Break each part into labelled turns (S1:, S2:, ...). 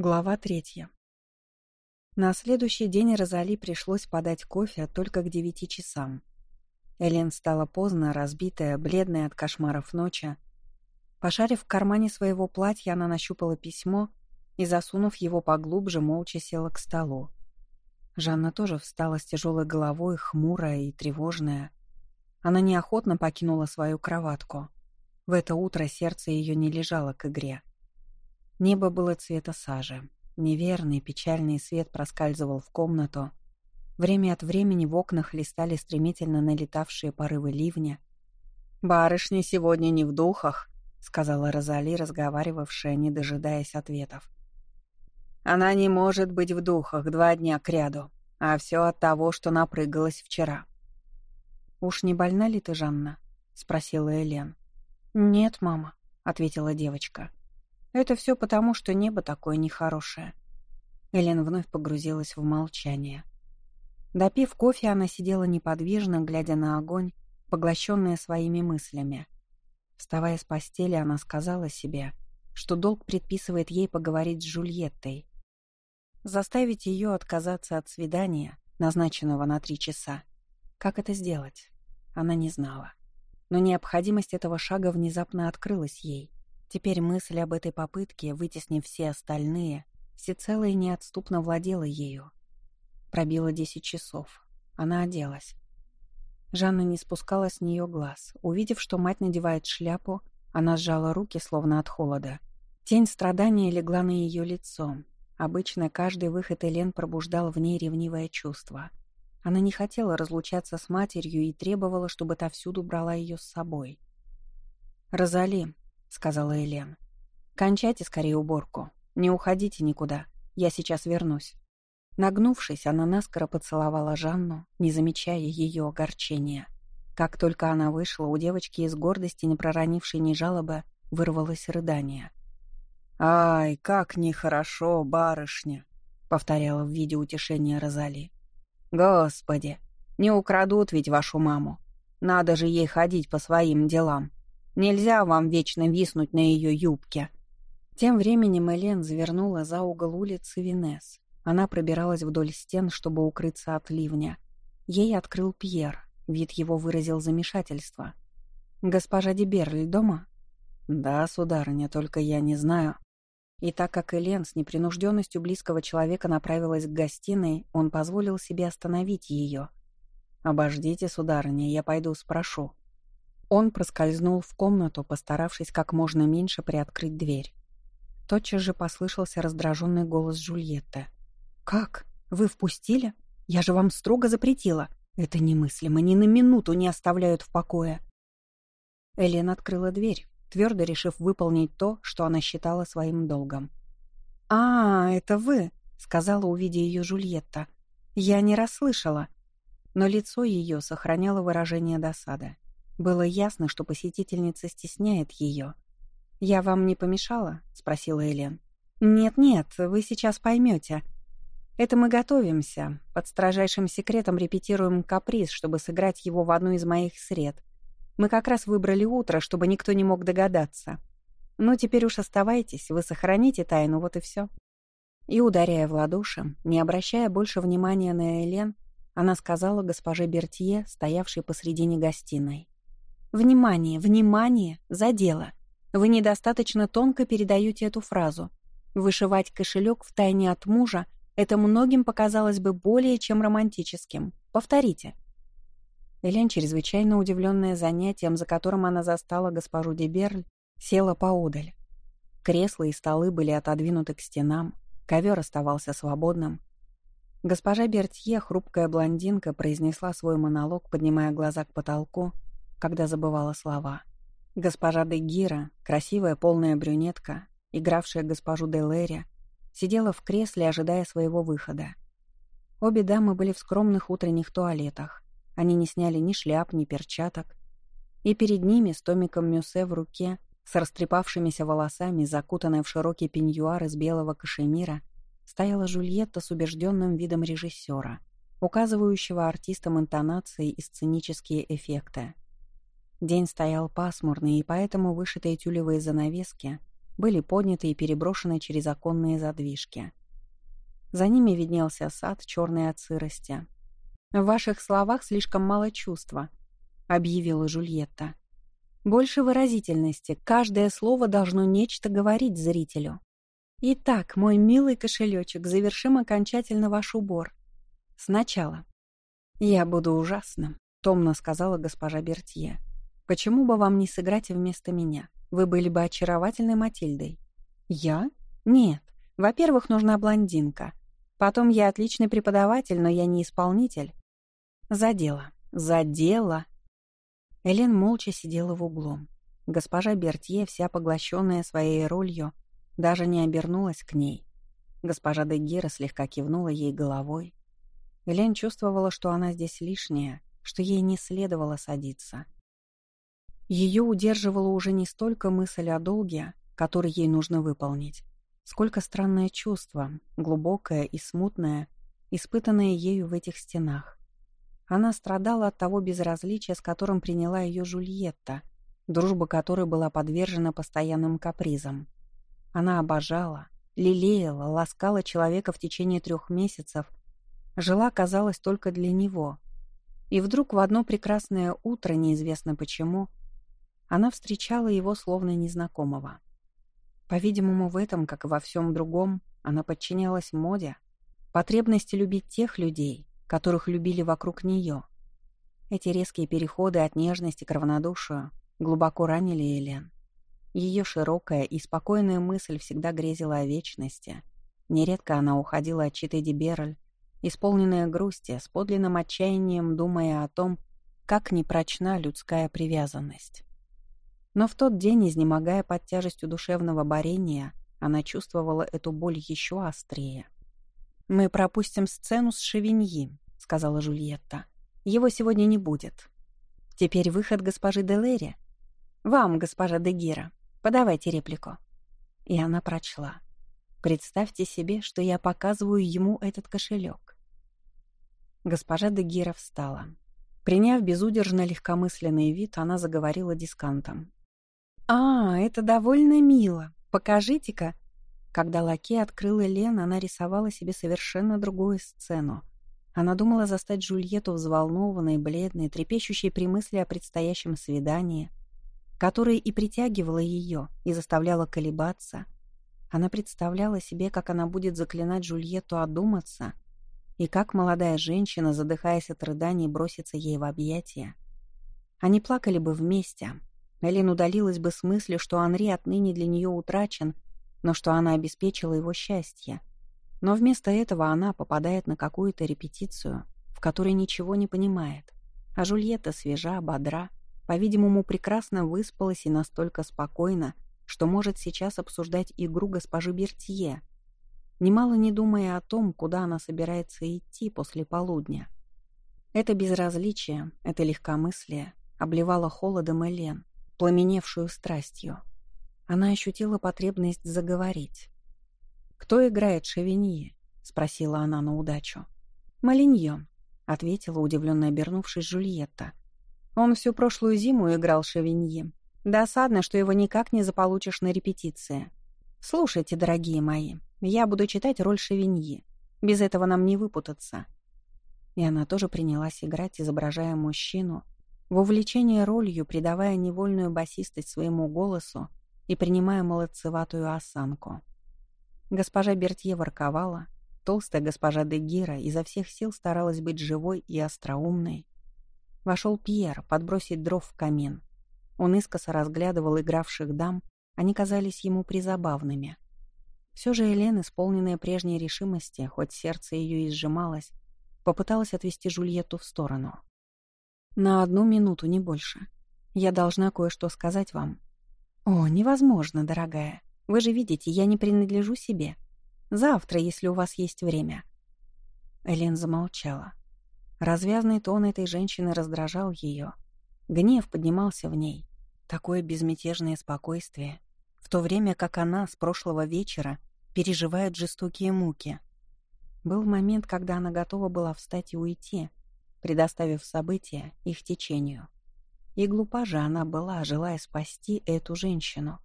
S1: Глава третья. На следующий день Розали пришлось подать кофе только к девяти часам. Элен стала поздно, разбитая, бледная от кошмаров ночи. Пошарив в кармане своего платья, она нащупала письмо и, засунув его поглубже, молча села к столу. Жанна тоже встала с тяжелой головой, хмурая и тревожная. Она неохотно покинула свою кроватку. В это утро сердце ее не лежало к игре. Небо было цвета сажи. Неверный, печальный свет проскальзывал в комнату. Время от времени в окнах листали стремительно налетавшие порывы ливня. «Барышня сегодня не в духах», — сказала Розали, разговаривавшая, не дожидаясь ответов. «Она не может быть в духах два дня кряду, а все от того, что напрыгалась вчера». «Уж не больна ли ты, Жанна?» — спросила Элен. «Нет, мама», — ответила девочка. Это все потому, что небо такое нехорошее. Элен вновь погрузилась в молчание. Допив кофе, она сидела неподвижно, глядя на огонь, поглощенная своими мыслями. Вставая с постели, она сказала себе, что долг предписывает ей поговорить с Жульеттой. Заставить ее отказаться от свидания, назначенного на три часа. Как это сделать? Она не знала. Но необходимость этого шага внезапно открылась ей. Теперь мысль об этой попытке, вытеснив все остальные, всецело и неотступно владела ею. Пробило десять часов. Она оделась. Жанна не спускала с нее глаз. Увидев, что мать надевает шляпу, она сжала руки, словно от холода. Тень страдания легла на ее лицо. Обычно каждый выход Элен пробуждал в ней ревнивое чувство. Она не хотела разлучаться с матерью и требовала, чтобы та всюду брала ее с собой. «Розали», — сказала Элен. «Кончайте скорее уборку. Не уходите никуда. Я сейчас вернусь». Нагнувшись, она наскоро поцеловала Жанну, не замечая ее огорчения. Как только она вышла, у девочки из гордости, не проронившей ни жалобы, вырвалось рыдание. «Ай, как нехорошо, барышня!» — повторяла в виде утешения Розали. «Господи, не украдут ведь вашу маму. Надо же ей ходить по своим делам. Нельзя вам вечно виснуть на ее юбке». Тем временем Элен завернула за угол улицы Винес. Она пробиралась вдоль стен, чтобы укрыться от ливня. Ей открыл Пьер. Вид его выразил замешательство. «Госпожа Деберль дома?» «Да, сударыня, только я не знаю». И так как Элен с непринужденностью близкого человека направилась к гостиной, он позволил себе остановить ее. «Обождите, сударыня, я пойду спрошу». Он проскользнул в комнату, постаравшись как можно меньше приоткрыть дверь. Тотчас же послышался раздраженный голос Джульетты. «Как? Вы впустили? Я же вам строго запретила. Это немыслимо, ни на минуту не оставляют в покое». Элен открыла дверь, твердо решив выполнить то, что она считала своим долгом. «А, это вы», — сказала, увидя ее Жульетта. «Я не расслышала». Но лицо ее сохраняло выражение досады. Было ясно, что посетительница стесняет ее. «Я вам не помешала?» — спросила Элен. «Нет-нет, вы сейчас поймете. Это мы готовимся. Под строжайшим секретом репетируем каприз, чтобы сыграть его в одну из моих сред. Мы как раз выбрали утро, чтобы никто не мог догадаться. Ну, теперь уж оставайтесь, вы сохраните тайну, вот и все». И, ударяя в ладоши, не обращая больше внимания на Элен, она сказала госпоже Бертье, стоявшей посредине гостиной. Внимание, внимание, за дело. Вы недостаточно тонко передаете эту фразу. Вышивать кошелек в тайне от мужа — это многим показалось бы более чем романтическим. Повторите. Элен, чрезвычайно удивленная занятием, за которым она застала госпожу Деберль, села поодаль. Кресла и столы были отодвинуты к стенам, ковер оставался свободным. Госпожа Бертье, хрупкая блондинка, произнесла свой монолог, поднимая глаза к потолку — когда забывала слова. Госпожа де Гира, красивая полная брюнетка, игравшая госпожу де Лерри, сидела в кресле, ожидая своего выхода. Обе дамы были в скромных утренних туалетах. Они не сняли ни шляп, ни перчаток. И перед ними, с томиком Мюссе в руке, с растрепавшимися волосами, закутанная в широкий пеньюар из белого кашемира, стояла Жульетта с убежденным видом режиссера, указывающего артистам интонации и сценические эффекты. День стоял пасмурный, и поэтому вышитые тюлевые занавески были подняты и переброшены через оконные задвижки. За ними виднелся сад, черный от сырости. «В ваших словах слишком мало чувства», — объявила Жульетта. «Больше выразительности. Каждое слово должно нечто говорить зрителю. Итак, мой милый кошелечек, завершим окончательно ваш убор. Сначала. Я буду ужасным», — томно сказала госпожа Бертье. «Почему бы вам не сыграть вместо меня? Вы были бы очаровательной Матильдой». «Я? Нет. Во-первых, нужна блондинка. Потом я отличный преподаватель, но я не исполнитель. За дело. За дело. Элен молча сидела в углу. Госпожа Бертье, вся поглощенная своей ролью, даже не обернулась к ней. Госпожа Дегира слегка кивнула ей головой. Элен чувствовала, что она здесь лишняя, что ей не следовало садиться. Ее удерживала уже не столько мысль о долге, который ей нужно выполнить, сколько странное чувство, глубокое и смутное, испытанное ею в этих стенах. Она страдала от того безразличия, с которым приняла ее Жульетта, дружба которой была подвержена постоянным капризам. Она обожала, лелеяла, ласкала человека в течение трех месяцев, жила, казалось, только для него. И вдруг в одно прекрасное утро, неизвестно почему, она встречала его словно незнакомого. По-видимому, в этом, как и во всем другом, она подчинялась моде, потребности любить тех людей, которых любили вокруг нее. Эти резкие переходы от нежности к равнодушию глубоко ранили Элен. Ее широкая и спокойная мысль всегда грезила о вечности. Нередко она уходила от Читы Диберль, исполненная грусти, с подлинным отчаянием думая о том, как непрочна людская привязанность. Но в тот день, изнемогая под тяжестью душевного борения, она чувствовала эту боль еще острее. «Мы пропустим сцену с Шевиньи», — сказала Жульетта. «Его сегодня не будет. Теперь выход госпожи Делери. Вам, госпожа Дегира, подавайте реплику». И она прочла. «Представьте себе, что я показываю ему этот кошелек». Госпожа Дегира встала. Приняв безудержно легкомысленный вид, она заговорила дискантом. «А, это довольно мило. Покажите-ка, когда Лаке открыл Элен, она рисовала себе совершенно другую сцену. Она думала застать Джульетту взволнованной, бледной, трепещущей при мысли о предстоящем свидании, которое и притягивало ее, и заставляло колебаться. Она представляла себе, как она будет заклинать Джульетту одуматься, и как молодая женщина, задыхаясь от рыданий, бросится ей в объятия. Они плакали бы вместе. Элен удалилась бы с мыслью, что Анри отныне для нее утрачен — но что она обеспечила его счастье. Но вместо этого она попадает на какую-то репетицию, в которой ничего не понимает. А Жульетта свежа, бодра, по-видимому, прекрасно выспалась и настолько спокойна, что может сейчас обсуждать игру госпожи Бертье, немало не думая о том, куда она собирается идти после полудня. Это безразличие, это легкомыслие обливало холодом Элен, пламеневшую страстью. Она ощутила потребность заговорить. «Кто играет Шевиньи?» — спросила она на удачу. «Малиньон», — ответила, удивленно обернувшись Жульетта. «Он всю прошлую зиму играл Шевиньи. Досадно, что его никак не заполучишь на репетиции. Слушайте, дорогие мои, я буду читать роль Шевиньи. Без этого нам не выпутаться». И она тоже принялась играть, изображая мужчину, в увлечении ролью, придавая невольную басистость своему голосу, и принимая молодцеватую осанку. Госпожа Бертье ворковала, толстая госпожа Дегира изо всех сил старалась быть живой и остроумной. Вошел Пьер подбросить дров в камин. Он искоса разглядывал игравших дам, они казались ему призабавными. Все же Элен, исполненная прежней решимости, хоть сердце ее и сжималось, попыталась отвести Жульетту в сторону. «На одну минуту, не больше. Я должна кое-что сказать вам», «О, невозможно, дорогая. Вы же видите, я не принадлежу себе. Завтра, если у вас есть время». Элен замолчала. Развязный тон этой женщины раздражал ее. Гнев поднимался в ней. Такое безмятежное спокойствие. В то время как она с прошлого вечера переживает жестокие муки. Был момент, когда она готова была встать и уйти, предоставив события их течению. И глупа же она была, желая спасти эту женщину.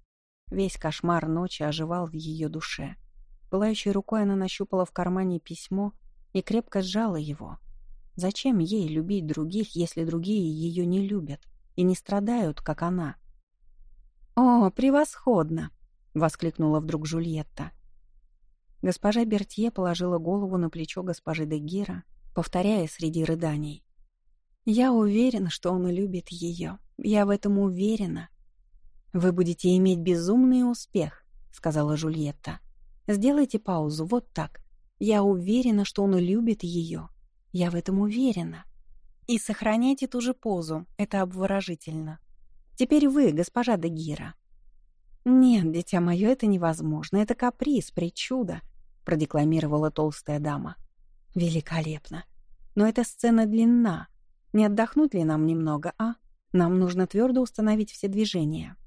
S1: Весь кошмар ночи оживал в ее душе. Пылающей рукой она нащупала в кармане письмо и крепко сжала его. Зачем ей любить других, если другие ее не любят и не страдают, как она? «О, превосходно!» — воскликнула вдруг Жульетта. Госпожа Бертье положила голову на плечо госпожи де Гира, повторяя среди рыданий. «Я уверена, что он любит ее. Я в этом уверена. «Вы будете иметь безумный успех», — сказала Жульетта. «Сделайте паузу, вот так. Я уверена, что он любит ее. Я в этом уверена. И сохраняйте ту же позу, это обворожительно. Теперь вы, госпожа Дегира». «Нет, дитя мое, это невозможно. Это каприз, причуда», — продекламировала толстая дама. «Великолепно. Но эта сцена длинна. Не отдохнуть ли нам немного, а? Нам нужно твердо установить все движения».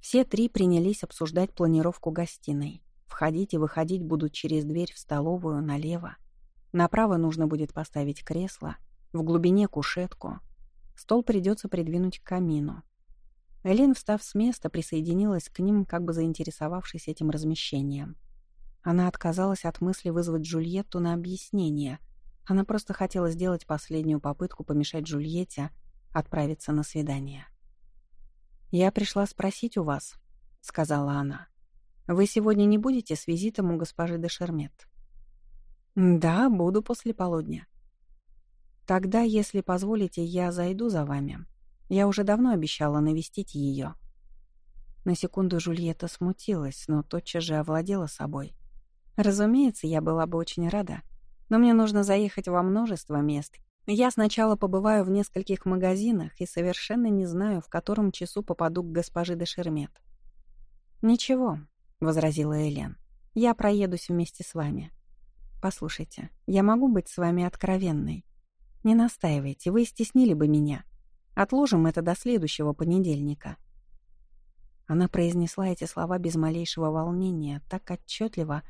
S1: Все три принялись обсуждать планировку гостиной. Входить и выходить будут через дверь в столовую налево. Направо нужно будет поставить кресло, в глубине кушетку. Стол придется придвинуть к камину. Элен, встав с места, присоединилась к ним, как бы заинтересовавшись этим размещением. Она отказалась от мысли вызвать Джульетту на объяснение. Она просто хотела сделать последнюю попытку помешать Джульетте отправиться на свидание. «Я пришла спросить у вас», — сказала она. «Вы сегодня не будете с визитом у госпожи де Шермет?» «Да, буду после полудня». «Тогда, если позволите, я зайду за вами. Я уже давно обещала навестить ее». На секунду Жульетта смутилась, но тотчас же овладела собой. «Разумеется, я была бы очень рада, но мне нужно заехать во множество мест, я сначала побываю в нескольких магазинах и совершенно не знаю, в котором часу попаду к госпоже де Шермет. «Ничего», — возразила Элен, — «я проедусь вместе с вами. Послушайте, я могу быть с вами откровенной. Не настаивайте, вы стеснили бы меня. Отложим это до следующего понедельника». Она произнесла эти слова без малейшего волнения, так отчетливо,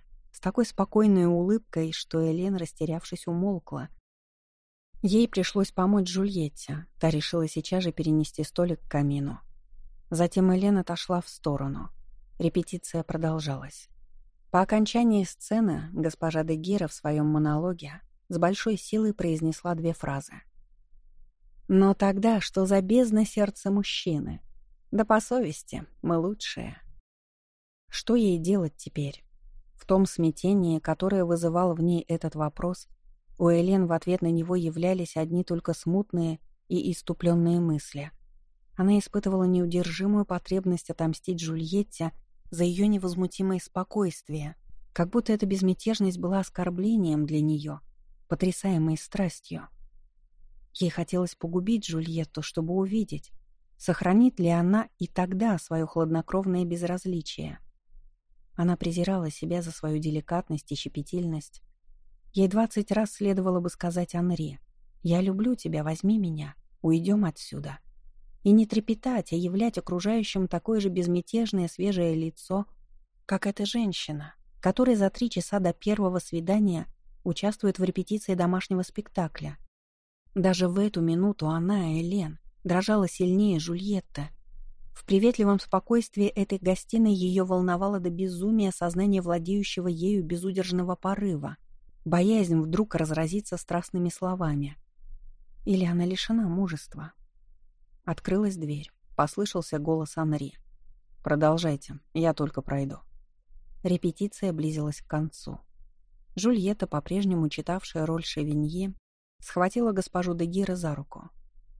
S1: такой спокойной улыбкой, что Элен, растерявшись, умолкла — Ей пришлось помочь Жульетте. Та решила сейчас же перенести столик к камину. Затем Элен отошла в сторону. Репетиция продолжалась. По окончании сцены госпожа Дегира в своем монологе с большой силой произнесла две фразы. «Но тогда что за бездна сердца мужчины? Да по совести, мы лучшие». Что ей делать теперь? В том смятении, которое вызывал в ней этот вопрос, у Элен в ответ на него являлись одни только смутные и иступленные мысли. Она испытывала неудержимую потребность отомстить Джульетте за ее невозмутимое спокойствие, как будто эта безмятежность была оскорблением для нее, потрясаемой страстью. Ей хотелось погубить Джульетту, чтобы увидеть, сохранит ли она и тогда свое хладнокровное безразличие. Она презирала себя за свою деликатность и щепетильность, Ей двадцать раз следовало бы сказать Анри «Я люблю тебя, возьми меня, уйдем отсюда». И не трепетать, а являть окружающим такое же безмятежное свежее лицо, как эта женщина, которая за три часа до первого свидания участвует в репетиции домашнего спектакля. Даже в эту минуту она, Элен, дрожала сильнее Жульетта. В приветливом спокойствии этой гостиной ее волновало до безумия сознание владеющего ею безудержного порыва — боязнь вдруг разразиться страстными словами. Или она лишена мужества? Открылась дверь. Послышался голос Анри. «Продолжайте, я только пройду». Репетиция близилась к концу. Жульетта, по-прежнему читавшая роль Шевинье, схватила госпожу Дегира за руку.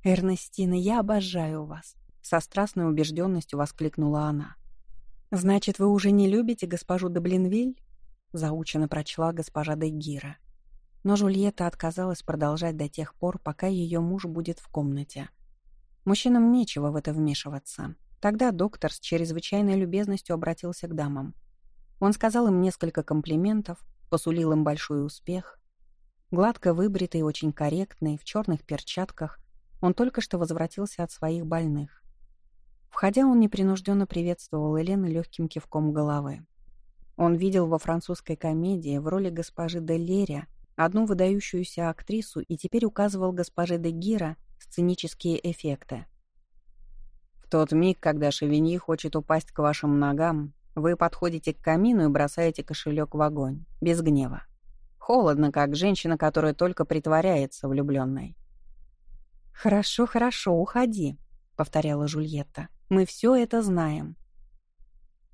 S1: «Эрнестина, я обожаю вас!» Со страстной убежденностью воскликнула она. «Значит, вы уже не любите госпожу де Блинвиль?» заучено прочла госпожа Дегира. Но Жульетта отказалась продолжать до тех пор, пока ее муж будет в комнате. Мужчинам нечего в это вмешиваться. Тогда доктор с чрезвычайной любезностью обратился к дамам. Он сказал им несколько комплиментов, посулил им большой успех. Гладко выбритый, очень корректный, в черных перчатках, он только что возвратился от своих больных. Входя, он непринужденно приветствовал Елену легким кивком головы. Он видел во французской комедии в роли госпожи де Леря одну выдающуюся актрису и теперь указывал госпоже де Гира сценические эффекты. В тот миг, когда Шевиньи хочет упасть к вашим ногам, вы подходите к камину и бросаете кошелек в огонь, без гнева. Холодно, как женщина, которая только притворяется влюбленной.
S2: «Хорошо, хорошо, уходи», — повторяла Жульетта. «Мы все это знаем».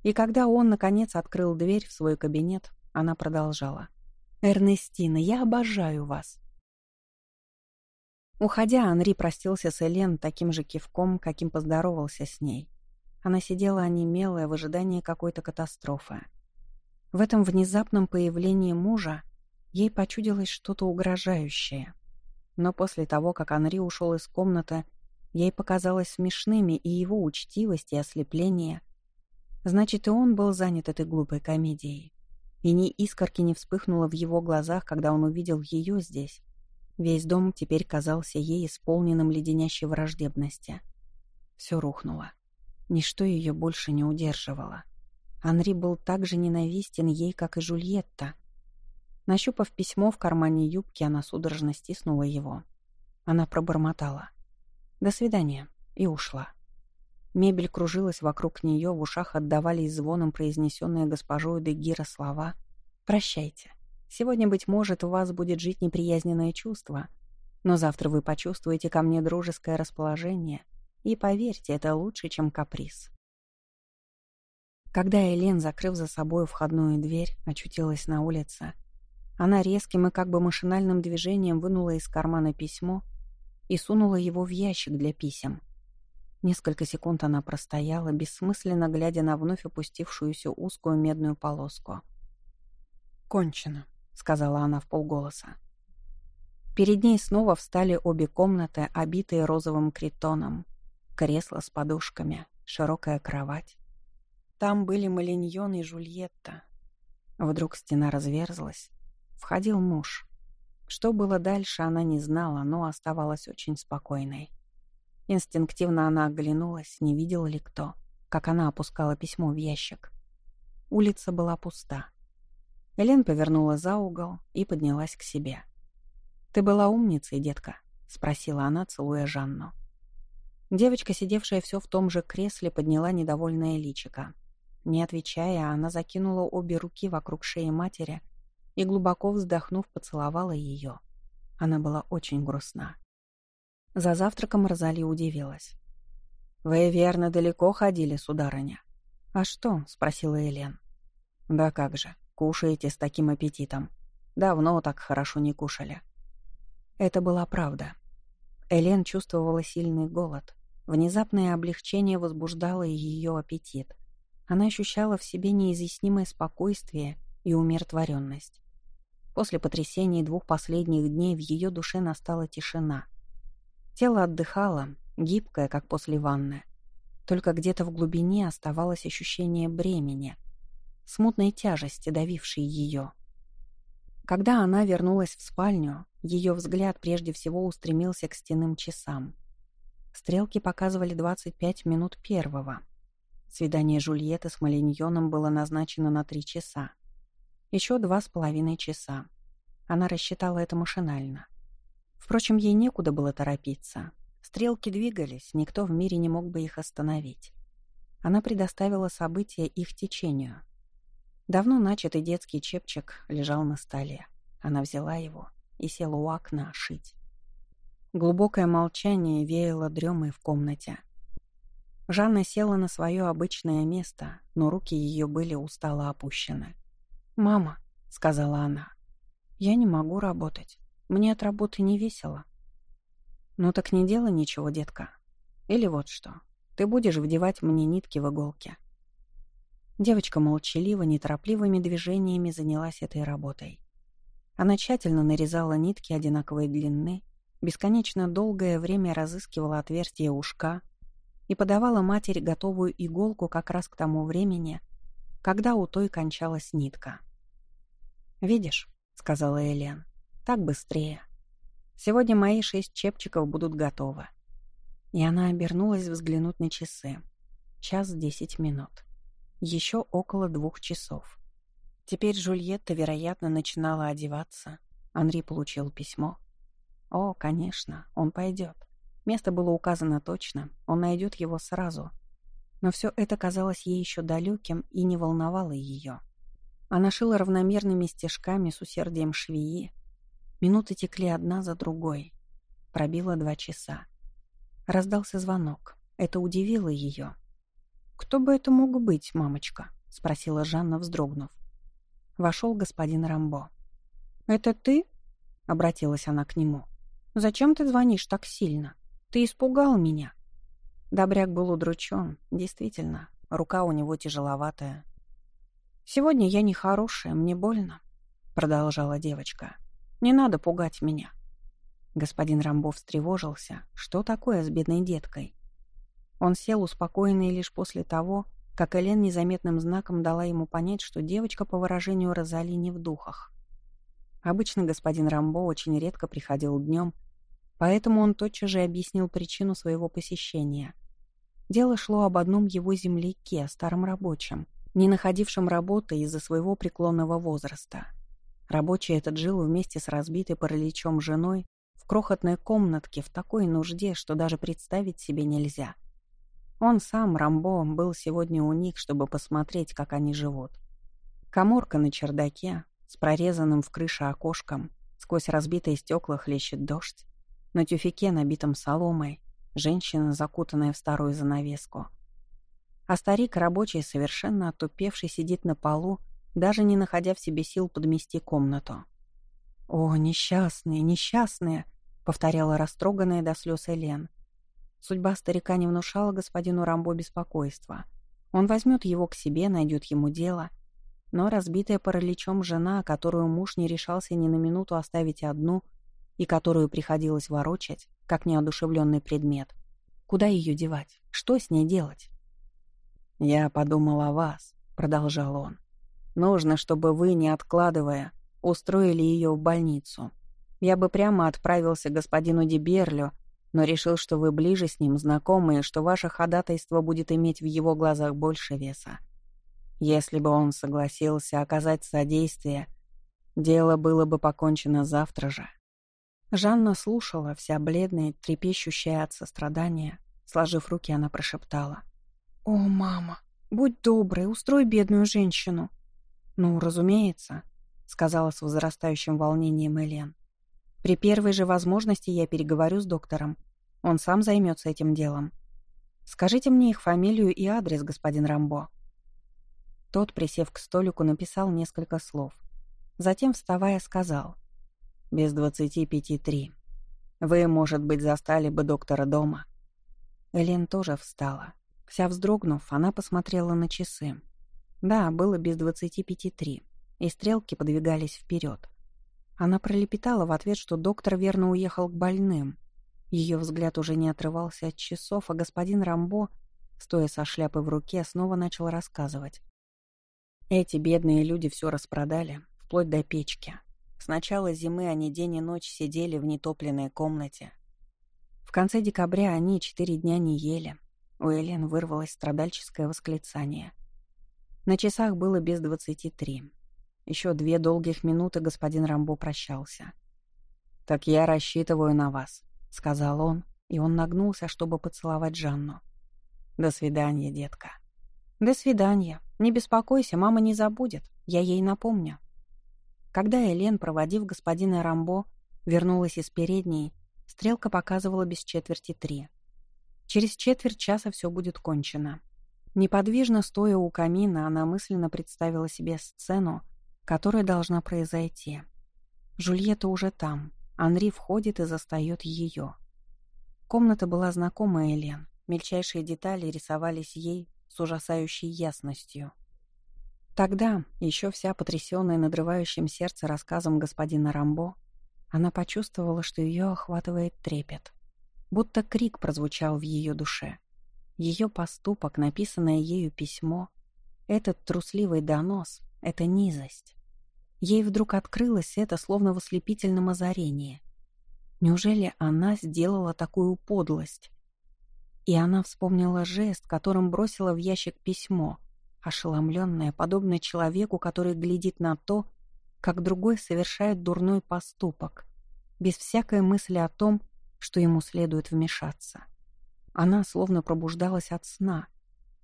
S2: И когда он, наконец, открыл дверь в свой кабинет, она продолжала. «Эрнестина, я обожаю вас. Уходя, Анри простился с Элен таким же кивком, каким поздоровался с ней. Она сидела онемелая в ожидании какой-то катастрофы. В этом внезапном появлении мужа ей почудилось что-то угрожающее. Но после того, как Анри ушел из комнаты, ей показалось смешными и его учтивость, и ослепление. Значит, и он был занят этой глупой комедией. И ни искорки не вспыхнуло в его глазах, когда он увидел ее здесь, Весь дом теперь казался ей исполненным леденящей враждебности. Все рухнуло. Ничто ее больше не удерживало. Анри был так же ненавистен ей, как и Жульетта. Нащупав письмо в кармане юбки, она судорожно стиснула его. Она пробормотала. «До свидания» и ушла. Мебель кружилась вокруг нее, в ушах отдавались звоном произнесенные госпожой Дегира слова «Прощайте». Сегодня, быть может, у вас будет жить неприязненное чувство, но завтра вы почувствуете ко мне дружеское расположение, и поверьте, это лучше, чем каприз. Когда Элен, закрыв за собой входную дверь, очутилась на улице, она резким и как бы машинальным движением вынула из кармана письмо и сунула его в ящик для писем. Несколько секунд она простояла, бессмысленно глядя на вновь опустившуюся узкую медную полоску. «Кончено», сказала она в полголоса. Перед ней снова встали обе комнаты, обитые розовым критоном. Кресло с подушками, широкая кровать. Там были Малиньон и Жульетта. Вдруг стена разверзлась. Входил муж. Что было дальше, она не знала, но оставалась очень спокойной. Инстинктивно она оглянулась, не видела ли кто, как она опускала письмо в ящик. Улица была пуста. Элен повернула за угол и поднялась к себе. «Ты была умницей, детка?» — спросила она, целуя Жанну. Девочка, сидевшая все в том же кресле, подняла недовольное личико. Не отвечая, она закинула обе руки вокруг шеи матери и, глубоко вздохнув, поцеловала ее. Она была очень грустна. За завтраком Розали удивилась. «Вы, верно, далеко ходили, сударыня?» «А что?» — спросила Элен. «Да как же. Кушаете с таким аппетитом. Давно так хорошо не кушали. Это была правда. Элен чувствовала сильный голод. Внезапное облегчение возбуждало ее аппетит. Она ощущала в себе неизъяснимое спокойствие и умиротворенность. После потрясений двух последних дней в ее душе настала тишина. Тело отдыхало, гибкое, как после ванны. Только где-то в глубине оставалось ощущение бремени — смутной тяжести, давившей ее. Когда она вернулась в спальню, ее взгляд прежде всего устремился к стенным часам. Стрелки показывали 25 минут первого. Свидание Жульетты с Малиньоном было назначено на три часа. Еще два с половиной часа. Она рассчитала это машинально. Впрочем, ей некуда было торопиться. Стрелки двигались, никто в мире не мог бы их остановить. Она предоставила события их течению. Давно начатый детский чепчик лежал на столе. Она взяла его и села у окна шить. Глубокое молчание веяло дремой в комнате. Жанна села на свое обычное место, но руки ее были устало опущены. «Мама», — сказала она, — «я не могу работать. Мне от работы не весело». «Ну так не делай ничего, детка. Или вот что. Ты будешь вдевать мне нитки в иголки. Девочка молчаливо, неторопливыми движениями занялась этой работой. Она тщательно нарезала нитки одинаковой длины, бесконечно долгое время разыскивала отверстие ушка и подавала матери готовую иголку как раз к тому времени, когда у той кончалась нитка. «Видишь», — сказала Элен, — «так быстрее. Сегодня мои шесть чепчиков будут готовы». И она обернулась взглянуть на часы. Час десять минут. Еще около двух часов. Теперь Жульетта, вероятно, начинала одеваться. Анри получил письмо. О, конечно, он пойдет.
S1: Место было указано точно, он найдет его сразу. Но все это казалось ей еще далеким и не волновало ее. Она шила равномерными стежками с усердием швеи. Минуты текли одна за другой. Пробило два часа. Раздался звонок. Это удивило ее. «Кто бы это мог быть, мамочка?» — спросила Жанна, вздрогнув. Вошел господин Рамбо. «Это ты?» — обратилась она к нему. «Зачем ты звонишь так сильно? Ты испугал меня». Добряк был удручен. Действительно, рука у него тяжеловатая. «Сегодня я нехорошая, мне больно», — продолжала девочка. «Не надо пугать меня». Господин Рамбов встревожился. Что такое с бедной деткой? Он сел успокоенный лишь после того, как Элен незаметным знаком дала ему понять, что девочка по выражению Розали не в духах. Обычно господин Рамбо очень редко приходил днем, поэтому он тотчас же объяснил причину своего посещения. Дело шло об одном его земляке, старом рабочем, не находившем работы из-за своего преклонного возраста. Рабочий этот жил вместе с разбитой параличом женой в крохотной комнатке в такой нужде, что даже представить себе нельзя — он сам, Рамбо, был сегодня у них, чтобы посмотреть, как они живут. Коморка на чердаке, с прорезанным в крыше окошком, сквозь разбитые стекла хлещет дождь. На тюфике, набитом соломой, женщина, закутанная в старую занавеску. А старик рабочий, совершенно отупевший, сидит на полу, даже не находя в себе сил подмести комнату. «О, несчастные, несчастные!» — повторяла растроганная до слез Элен. Судьба старика не внушала господину Рамбо беспокойства. Он возьмет его к себе, найдет ему дело. Но разбитая параличом жена, которую муж не решался ни на минуту оставить одну и которую приходилось ворочать, как неодушевленный предмет, куда ее девать? Что с ней делать? «Я подумал о вас», — продолжал он. «Нужно, чтобы вы, не откладывая, устроили ее в больницу. Я бы прямо отправился к господину Деберлю но решил, что вы ближе с ним знакомы и что ваше ходатайство будет иметь в его глазах больше веса. Если бы он согласился оказать содействие, дело было бы покончено завтра же. Жанна слушала, вся бледная, трепещущая от сострадания. Сложив руки, она прошептала. «О, мама, будь доброй, устрой бедную женщину». «Ну, разумеется», — сказала с возрастающим волнением Элен. При первой же возможности я переговорю с доктором. Он сам займется этим делом. Скажите мне их фамилию и адрес, господин Рамбо». Тот, присев к столику, написал несколько слов. Затем, вставая, сказал. «Без двадцати пяти три. Вы, может быть, застали бы доктора дома». Элен тоже встала. Вся вздрогнув, она посмотрела на часы. Да, было без двадцати пяти три, и стрелки подвигались вперед. Она пролепетала в ответ, что доктор верно уехал к больным. Ее взгляд уже не отрывался от часов, а господин Рамбо, стоя со шляпой в руке, снова начал рассказывать. Эти бедные люди все распродали, вплоть до печки. С начала зимы они день и ночь сидели в нетопленной комнате. В конце декабря они четыре дня не ели. У Элен вырвалось страдальческое восклицание. На часах было без двадцати три. Еще две долгих минуты господин Рамбо прощался. «Так я рассчитываю на вас», — сказал он, и он нагнулся, чтобы поцеловать Жанну. «До свидания, детка». «До свидания. Не беспокойся, мама не забудет. Я ей напомню». Когда Элен, проводив господина Рамбо, вернулась из передней, стрелка показывала без четверти три. Через четверть часа все будет кончено. Неподвижно стоя у камина, она мысленно представила себе сцену, которая должна произойти. Жульетта уже там. Анри входит и застает ее. Комната была знакома Элен. Мельчайшие детали рисовались ей с ужасающей ясностью. Тогда, еще вся потрясенная надрывающим сердце рассказом господина Рамбо, она почувствовала, что ее охватывает трепет. Будто крик прозвучал в ее душе. Ее поступок, написанное ею письмо, этот трусливый донос — это низость. Ей вдруг открылось это, словно в ослепительном озарении. Неужели она сделала такую подлость? И она вспомнила жест, которым бросила в ящик письмо, ошеломленная, подобно человеку, который глядит на то, как другой совершает дурной поступок, без всякой мысли о том, что ему следует вмешаться. Она словно пробуждалась от сна.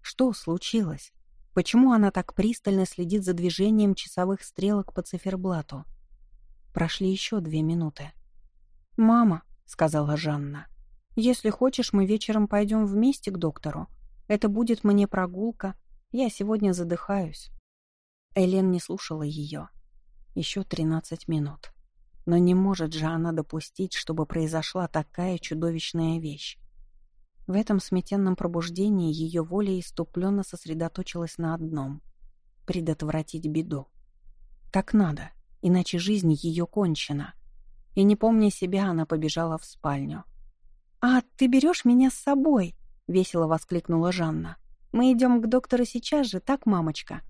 S1: Что случилось? Почему она так пристально следит за движением часовых стрелок по циферблату? Прошли еще две минуты. «Мама», — сказала Жанна, — «если хочешь, мы вечером пойдем вместе к доктору. Это будет мне прогулка. Я сегодня задыхаюсь». Элен не слушала ее. Еще тринадцать минут. Но не может же она допустить, чтобы произошла такая чудовищная вещь. В этом сметенном пробуждении ее воля иступленно сосредоточилась на одном — предотвратить беду. Так надо, иначе жизнь ее кончена. И не помня себя, она побежала в спальню. «А, ты берешь меня с собой!» — весело воскликнула Жанна. «Мы идем к доктору сейчас же, так, мамочка?»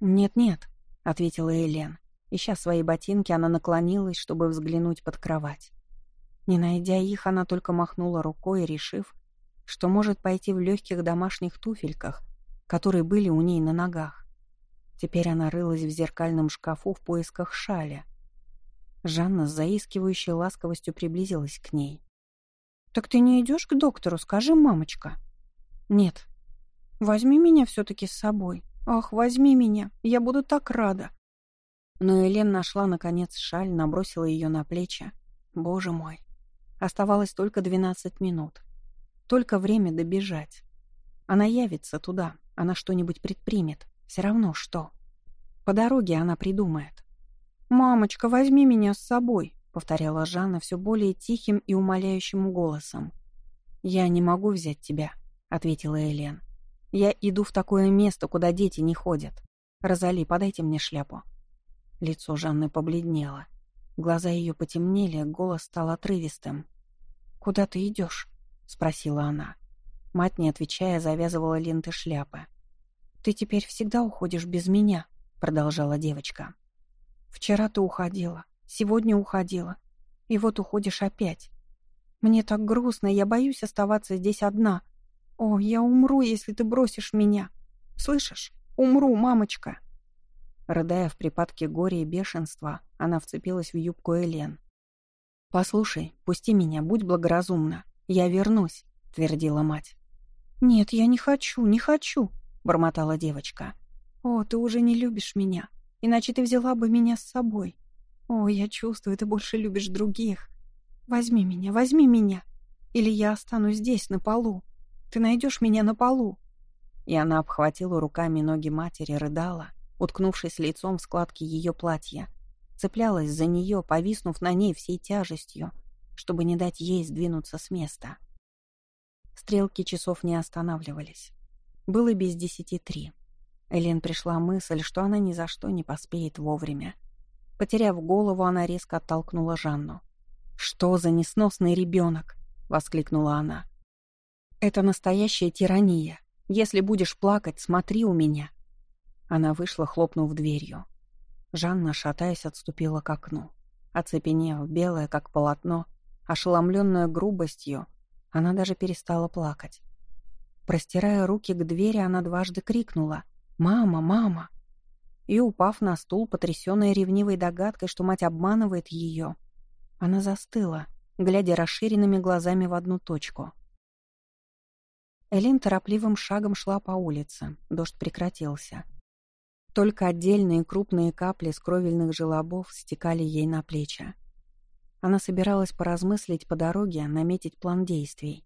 S1: «Нет-нет», — ответила Элен. Ища свои ботинки, она наклонилась, чтобы взглянуть под кровать. Не найдя их, она только махнула рукой, решив, что может пойти в легких домашних туфельках, которые были у ней на ногах. Теперь она рылась в зеркальном шкафу в поисках шаля. Жанна с заискивающей ласковостью приблизилась к ней. «Так ты не идешь к доктору, скажи, мамочка?» «Нет». «Возьми меня все-таки с собой. Ах, возьми меня, я буду так рада». Но Элен нашла, наконец, шаль, набросила ее на плечи. Боже мой. Оставалось только двенадцать минут. Только время добежать. Она явится туда, она что-нибудь предпримет. Все равно что. По дороге она придумает. «Мамочка, возьми меня с собой», — повторяла Жанна все более тихим и умоляющим голосом. «Я не могу взять тебя», — ответила Элен. «Я иду в такое место, куда дети не ходят. Розали, подайте мне шляпу». Лицо Жанны побледнело. Глаза ее потемнели, голос стал отрывистым. «Куда ты идешь?» — спросила она. Мать, не отвечая, завязывала ленты шляпы. «Ты теперь всегда уходишь без меня», — продолжала девочка. «Вчера ты уходила, сегодня уходила, и вот уходишь опять. Мне так грустно, я боюсь оставаться здесь одна. О, я умру, если ты бросишь меня. Слышишь? Умру, мамочка!» Рыдая в припадке горя и бешенства, она вцепилась в юбку Элен. «Послушай, пусти меня, будь благоразумна. «Я вернусь», — твердила мать. «Нет, я не хочу, не хочу», — бормотала девочка. «О, ты уже не любишь меня, иначе ты взяла бы меня с собой. О, я чувствую, ты больше любишь других. Возьми меня, возьми меня, или я останусь здесь, на полу. Ты найдешь меня на полу». И она обхватила руками ноги матери, рыдала, уткнувшись лицом в складки ее платья, цеплялась за нее, повиснув на ней всей тяжестью — чтобы не дать ей сдвинуться с места. Стрелки часов не останавливались. Было без десяти три. Элен пришла мысль, что она ни за что не поспеет вовремя. Потеряв голову, она резко оттолкнула Жанну. «Что за несносный ребенок?» — воскликнула она. «Это настоящая тирания. Если будешь плакать, смотри у меня». Она вышла, хлопнув дверью. Жанна, шатаясь, отступила к окну. Оцепенев, белая, как полотно, Ошеломленная грубостью, она даже перестала плакать. Простирая руки к двери, она дважды крикнула «Мама! Мама!» И, упав на стул, потрясенная ревнивой догадкой, что мать обманывает ее, она застыла, глядя расширенными глазами в одну точку. Элин торопливым шагом шла по улице, дождь прекратился. Только отдельные крупные капли с кровельных желобов стекали ей на плечи. Она собиралась поразмыслить по дороге, наметить план действий.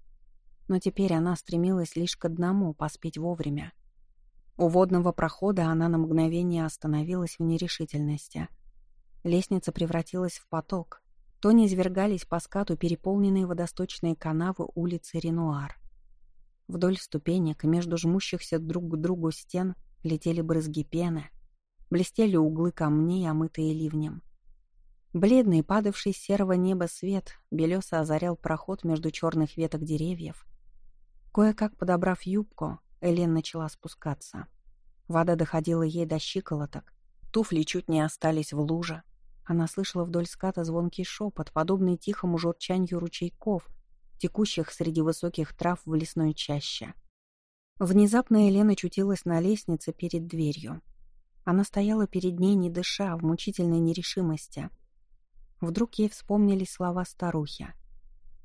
S1: Но теперь она стремилась лишь к одному — поспеть вовремя. У водного прохода она на мгновение остановилась в нерешительности. Лестница превратилась в поток. То не извергались по скату переполненные водосточные канавы улицы Ренуар. Вдоль ступенек между жмущихся друг к другу стен летели брызги пены, блестели углы камней, омытые ливнем. Бледный, падавший с серого неба свет, белесо озарял проход между черных веток деревьев. Кое-как подобрав юбку, Элен начала спускаться. Вода доходила ей до щиколоток, туфли чуть не остались в луже. Она слышала вдоль ската звонкий шепот, подобный тихому журчанью ручейков, текущих среди высоких трав в лесной чаще. Внезапно Елена чутилась на лестнице перед дверью. Она стояла перед ней, не дыша, в мучительной нерешимости — Вдруг ей вспомнились слова старухи.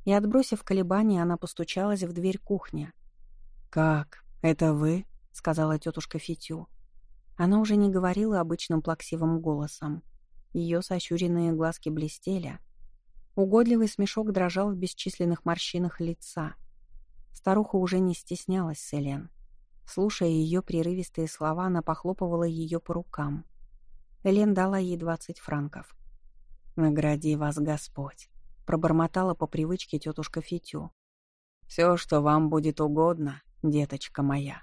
S1: И, отбросив колебания, она постучалась в дверь кухни.
S2: «Как? Это вы?» — сказала тетушка Фитю.
S1: Она уже не говорила обычным плаксивым голосом. Ее сощуренные глазки блестели. Угодливый смешок дрожал в бесчисленных морщинах лица. Старуха уже не стеснялась Селен. Слушая ее прерывистые слова, она похлопывала ее по рукам. Элен дала ей двадцать франков.
S2: «Награди вас Господь», — пробормотала по привычке тетушка Фитю. «Все, что вам будет угодно, деточка моя».